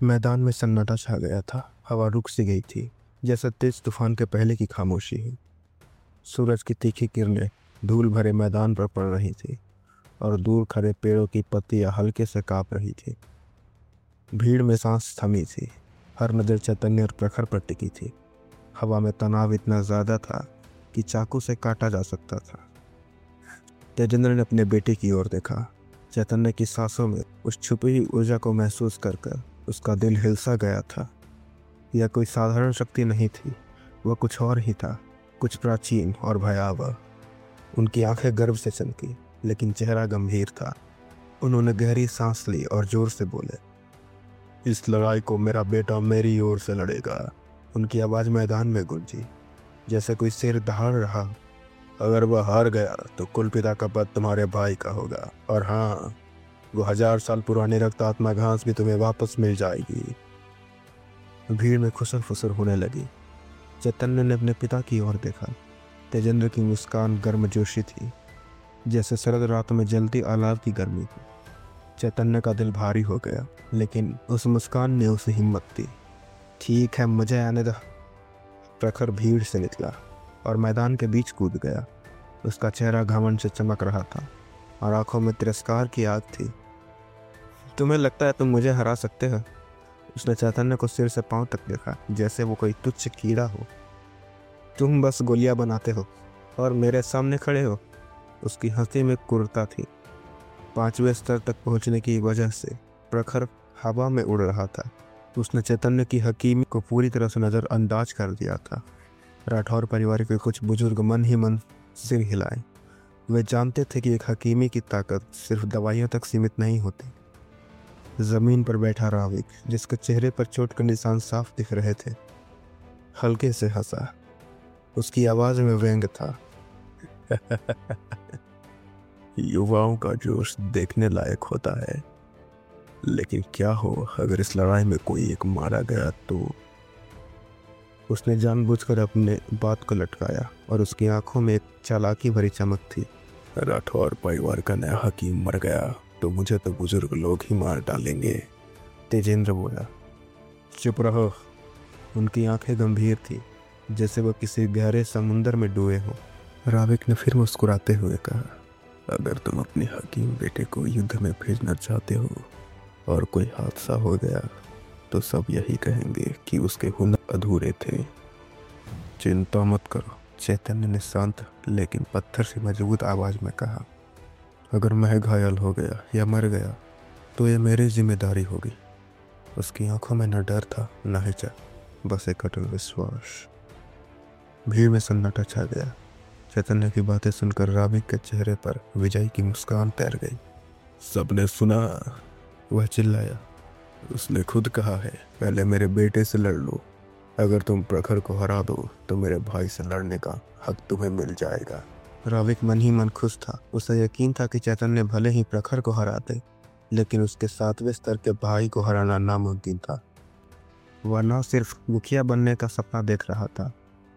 मैदान में सन्नाटा छा गया था। हवा रुक सी गई थी, जैसा तेज तूफ़ान के पहले की खामोशी है। सूरज की तीखी किरणें धूल भरे मैदान पर पड़ रही थी, और दूर खड़े पेड़ों की पत्तियाँ हल्के से काँप रही थी। भीड़ में सांस थमी थी, हर नज़र चैतन्य और प्रखर पर टिकी थी। हवा में तनाव इतना ज़्यादा था कि चाकू से काटा जा सकता था। तेजेंद्र ने अपने बेटे की ओर देखा। चैतन्य की सांसों में उस छुपी हुई ऊर्जा को महसूस कर कर उसका दिल हिलसा गया था। यह कोई साधारण शक्ति नहीं थी, वह कुछ और ही था, कुछ प्राचीन और भयावह। उनकी आँखें गर्व से चमकी, लेकिन चेहरा गंभीर था। उन्होंने गहरी सांस ली और ज़ोर से बोले, इस लड़ाई को मेरा बेटा मेरी ओर से लड़ेगा। उनकी आवाज़ मैदान में गूंजी, जैसे कोई सिर दहाड़ रहा अगर वह हार गया तो कुल पिता का पद तुम्हारे भाई का होगा। और हाँ वो हज़ार साल पुरानी रक्त आत्मा घास भी तुम्हें वापस मिल जाएगी। भीड़ में खुसर फुसर होने लगी। चैतन्य ने अपने पिता की ओर देखा। तेजेंद्र की मुस्कान गर्मजोशी थी, जैसे शरद रात में जलती अलाव की गर्मी थी। चैतन्य का दिल भारी हो गया, लेकिन उस मुस्कान ने उसे हिम्मत दी। ठीक है, मुझे आने दो। प्रखर भीड़ से निकला और मैदान के बीच कूद गया। उसका चेहरा घमंड से चमक रहा था और आँखों में तिरस्कार की आग थी। तुम्हें लगता है तुम मुझे हरा सकते हो? उसने चैतन्य को सिर से पाँव तक देखा, जैसे वो कोई तुच्छ कीड़ा हो। तुम बस गोलियाँ बनाते हो और मेरे सामने खड़े हो। उसकी हँसी में कुरता थी। पाँचवें स्तर तक पहुँचने की वजह से प्रखर हवा में उड़ रहा था। उसने चैतन्य की हकीमी को पूरी तरह से नज़रअंदाज कर दिया था। राठौर परिवार के कुछ बुज़ुर्ग मन ही मन सिर हिलाए। वे जानते थे कि एक हकीमी की ताकत सिर्फ़ दवाइयों तक सीमित नहीं होती। ज़मीन पर बैठा राविक, जिसके चेहरे पर चोट के निशान साफ़ दिख रहे थे। हल्के से हंसा। उसकी आवाज़ में व्यंग था। युवाओं का जोश देखने लायक होता है। लेकिन क्या हो, अगर इस लड़ाई में कोई एक मारा गया तो? उसने जानबूझकर अपने बात को लटकाया और उसकी आँखों में एक चालाकी भरी चमक थी। राठौर परिवार का नया हकीम मर गया। तो मुझे तो बुज़ुर्ग लोग ही मार डालेंगे। तेजेंद्र बोला, चुप रहो। उनकी आँखें गंभीर थी, जैसे वो किसी गहरे समुंदर में डूबे हों। राविक ने फिर मुस्कुराते हुए कहा, अगर तुम अपने हकीम बेटे को युद्ध में भेजना चाहते हो और कोई हादसा हो गया तो सब यही कहेंगे कि उसके हुनर अधूरे थे। चिंता मत करो, चैतन्य ने शांत, लेकिन पत्थर से मज़बूत आवाज़ में कहा अगर मैं घायल हो गया या मर गया तो ये मेरी ज़िम्मेदारी होगी। उसकी आँखों में न डर था, न हिचक, बस एक अटल विश्वास। भीड़ में सन्नाटा छा गया। चैतन्य की बातें सुनकर राविक के चेहरे पर विजय की मुस्कान तैर गई। सबने सुना। वह चिल्लाया, उसने खुद कहा है, पहले मेरे बेटे से लड़ लो। अगर तुम प्रखर को हरा दो तो मेरे भाई से लड़ने का हक तुम्हें मिल जाएगा। राविक मन ही मन खुश था। उसे यकीन था कि चैतन्य भले ही प्रखर को हरा दे, लेकिन उसके सातवें स्तर के भाई को हराना नामुमकिन था। वह न सिर्फ़ मुखिया बनने का सपना देख रहा था,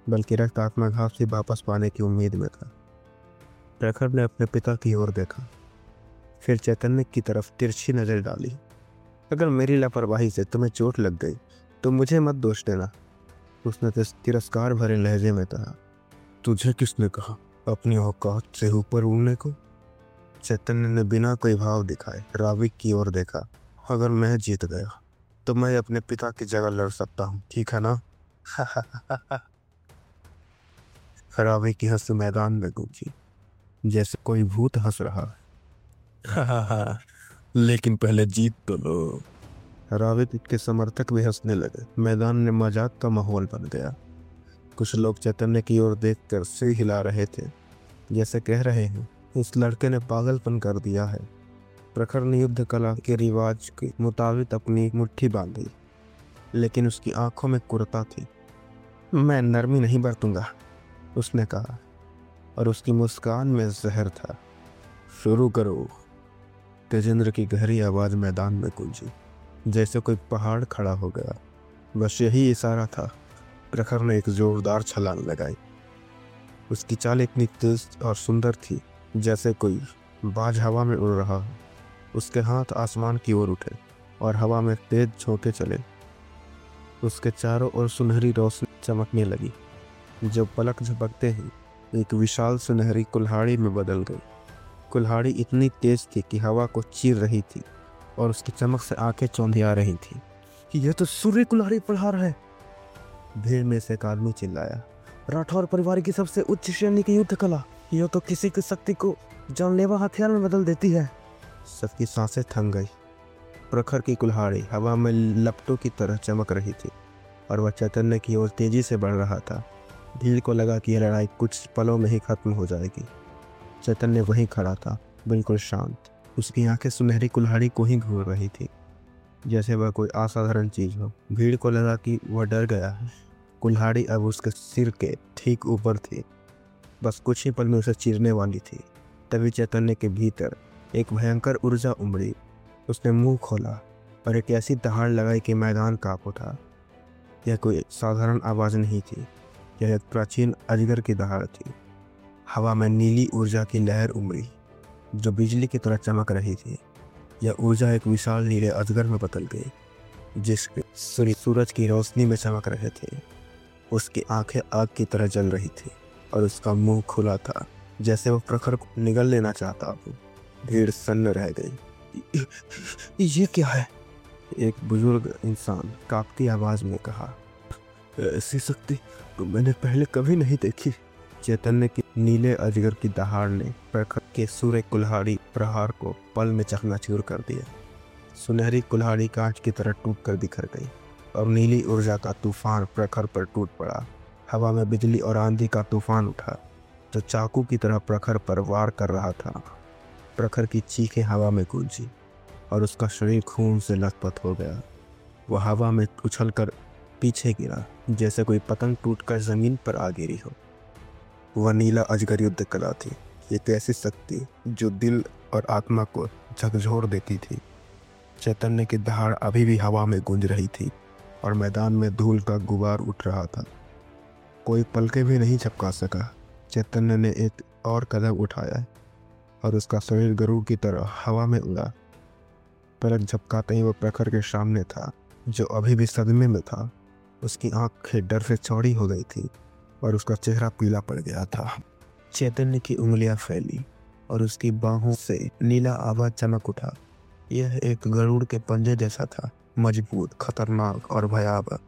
बल्कि रक्त आत्माघात से वापस पाने की उम्मीद में था। प्रखर ने अपने पिता की ओर देखा। फिर चैतन्य की तरफ़ तिरछी नज़र डाली। अगर मेरी लापरवाही से तुम्हें चोट लग गई तो मुझे मत दोष देना। उसने तिरस्कार भरे लहजे में कहा, तुझे किसने कहा? अपनी औकात से ऊपर उड़ने को। चैतन्य ने बिना कोई भाव दिखाए राविक की ओर देखा। अगर मैं जीत गया तो मैं अपने पिता की जगह लड़ सकता हूँ, ठीक है ना? राविक की हंस मैदान में गूंजी, जैसे कोई भूत हंस रहा है। लेकिन पहले जीत तो लो। राविक के समर्थक भी हंसने लगे। मैदान में मज़ाक का माहौल बन गया। कुछ लोग चैतन्य की ओर देखकर सिर हिला रहे थे। जैसे कह रहे हैं, उस लड़के ने पागलपन कर दिया है। प्रखर ने युद्ध कला के रिवाज के मुताबिक अपनी मुट्ठी बांधी, लेकिन उसकी आँखों में कुरता थी। मैं नरमी नहीं बरतूँगा, उसने कहा, और उसकी मुस्कान में जहर था। शुरू करो। तेजेंद्र की गहरी आवाज़ मैदान में गूंजी। जैसे कोई पहाड़ खड़ा हो गया, बस यही इशारा था। प्रखर ने एक जोरदार छलांग लगाई। उसकी चाल इतनी तेज और सुंदर थी, जैसे कोई बाज हवा में उड़ रहा हो। उसके हाथ आसमान की ओर उठे और हवा में तेज झोंके चले। उसके चारों ओर सुनहरी रोशनी चमकने लगी। जो पलक झपकते ही एक विशाल सुनहरी कुल्हाड़ी में बदल गई। कुल्हाड़ी इतनी तेज थी कि हवा को चीर रही थी और उसकी चमक से आँखें चौंधिया रही थी कि यह तो सूर्य कुल्हाड़ी पढ़ा रहा है। भीड़ में से एक आदमी चिल्लाया राठौर परिवार की सबसे उच्च श्रेणी की युद्ध कला यह तो किसी की शक्ति को जानलेवा हथियार में बदल देती है। सबकी साँसें थम गई। प्रखर की कुल्हाड़ी हवा में लपटों की तरह चमक रही थी और वह चैतन्य की ओर तेज़ी से बढ़ रहा था। भीड़ को लगा कि यह लड़ाई कुछ पलों में ही खत्म हो जाएगी। चैतन्य वहीं खड़ा था, बिल्कुल शांत। उसकी आँखें सुनहरी कुल्हाड़ी को ही घूर रही थी। जैसे वह कोई असाधारण चीज़ हो। भीड़ को लगा कि वह डर गया है। कुल्हाड़ी अब उसके सिर के ठीक ऊपर थी। बस कुछ ही पल में उसे चीरने वाली थी। तभी चैतन्य के भीतर एक भयंकर ऊर्जा उमड़ी। उसने मुँह खोला और एक ऐसी दहाड़ लगाई कि मैदान काँप उठा यह कोई साधारण आवाज़ नहीं थी। यह एक प्राचीन अजगर की दहाड़ थी। हवा में नीली ऊर्जा की लहर उमड़ी, जो बिजली की तरह चमक रही थी। यह ऊर्जा एक विशाल नीले अजगर में बदल गई, जिसके सूर्य सूरज की रोशनी में चमक रहे थे। उसकी आँखें आग की तरह जल रही थी और उसका मुँह खुला था, जैसे वो प्रखर को निगल लेना चाहता हो। भीड़ सन्न रह गई। ये क्या है? एक बुज़ुर्ग इंसान कांपती आवाज़ में कहा, ऐसी शक्ति तो मैंने पहले कभी नहीं देखी। चैतन्य की नीले अजगर की दहाड़ ने प्रखर के सूर्य कुल्हाड़ी प्रहार को पल में चकनाचूर कर दिया। सुनहरी कुल्हाड़ी कांच की तरह टूट कर बिखर गई। और नीली ऊर्जा का तूफ़ान प्रखर पर टूट पड़ा। हवा में बिजली और आंधी का तूफ़ान उठा, जो चाकू की तरह प्रखर पर वार कर रहा था। प्रखर की चीखें हवा में गूंजी, और उसका शरीर खून से लथपथ हो गया। वह हवा में उछलकर पीछे गिरा, जैसे कोई पतंग टूटकर ज़मीन पर आ गिरी हो। वह नीला अजगर युद्ध कला थी। एक ऐसी शक्ति, जो दिल और आत्मा को झकझोर देती थी। चैतन्य की दहाड़ अभी भी हवा में गूंज रही थी। और मैदान में धूल का गुबार उठ रहा था। कोई पलके भी नहीं झपका सका। चैतन्य ने एक और कदम उठाया और उसका शरीर गरुड़ की तरह हवा में उड़ा। पलक झपकाते ही वो प्रखर के सामने था, जो अभी भी सदमे में था। उसकी आँखें डर से चौड़ी हो गई थी और उसका चेहरा पीला पड़ गया था। चैतन्य की उंगलियाँ फैली और उसकी बाहों से नीला आवाज़ चमक उठा। यह एक गरुड़ के पंजे जैसा था। मज़बूत खतरनाक और भयावह।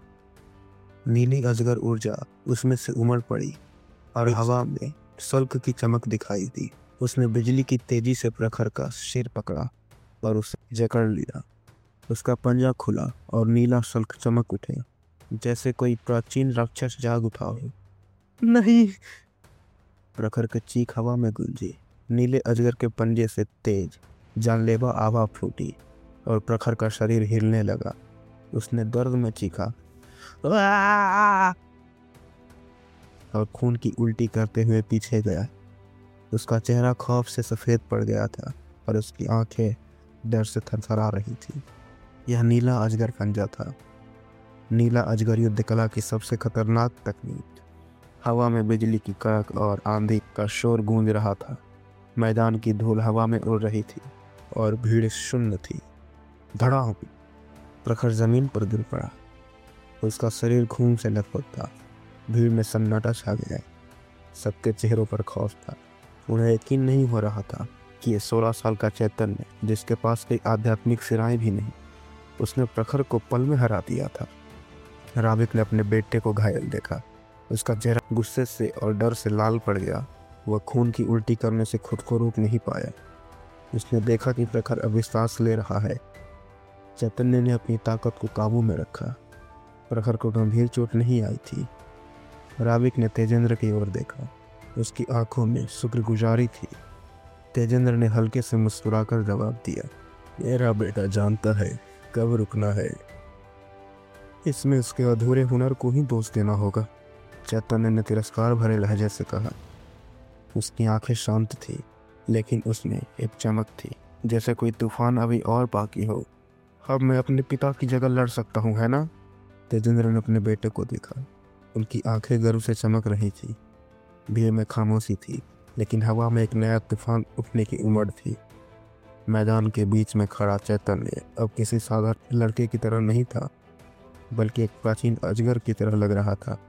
नीली अजगर ऊर्जा उसमें से उमड़ पड़ी और हवा में सल्क की चमक दिखाई दी। उसने बिजली की तेज़ी से प्रखर का सिर पकड़ा और उसे जकड़ लिया। उसका पंजा खुला और नीला सल्क चमक उठे जैसे कोई प्राचीन राक्षस जाग उठा हो। नहीं। प्रखर की चीख हवा में गूंजी। नीले अजगर के पंजे से तेज जानलेवा आवा फूटी। और प्रखर का शरीर हिलने लगा। उसने दर्द में चीखा। और खून की उल्टी करते हुए पीछे गया। उसका चेहरा खौफ से सफ़ेद पड़ गया था और उसकी आँखें डर से थरथरा रही थी। यह नीला अजगर खंजा था। नीला अजगर युद्ध कला की सबसे खतरनाक तकनीक। हवा में बिजली की कड़क और आंधी का शोर गूंज रहा था। मैदान की धूल हवा में उड़ रही थी और भीड़ शून्य थी। धड़ाम प्रखर ज़मीन पर गिर पड़ा। उसका शरीर खून से लथपथ था। भीड़ में सन्नाटा छा गया। सबके चेहरों पर खौफ था। उन्हें यकीन नहीं हो रहा था कि यह सोलह साल का चैतन्य, जिसके पास कोई आध्यात्मिक सिराएँ भी नहीं, उसने प्रखर को पल में हरा दिया था। राबिक ने अपने बेटे को घायल देखा। उसका चेहरा गुस्से से और डर से लाल पड़ गया। वह खून की उल्टी करने से खुद को रोक नहीं पाया। उसने देखा कि प्रखर सांस ले रहा है। चैतन्य ने अपनी ताकत को काबू में रखा प्रखर को गंभीर चोट नहीं आई थी। राबिक ने तेजेंद्र की ओर देखा। उसकी आँखों में शुक्रगुजारी थी। तेजेंद्र ने हल्के से मुस्कुराकर जवाब दिया, मेरा बेटा जानता है, कब रुकना है। इसमें उसके अधूरे हुनर को ही दोष देना होगा। चैतन्य ने तिरस्कार भरे लहजे से कहा। उसकी आँखें शांत थी, लेकिन उसमें एक चमक थी, जैसे कोई तूफ़ान अभी और बाकी हो। अब मैं अपने पिता की जगह लड़ सकता हूँ, है ना? तेजेंद्र ने अपने बेटे को देखा। उनकी आँखें गर्व से चमक रही थी। भीड़ में खामोशी थी, लेकिन हवा में एक नया तूफ़ान उठने की उमड़ थी। मैदान के बीच में खड़ा चैतन्य अब किसी साधारण लड़के की तरह नहीं था, बल्कि एक प्राचीन अजगर की तरह लग रहा था,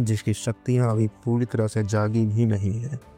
जिसकी शक्तियाँ अभी पूरी तरह से जागी भी नहीं है।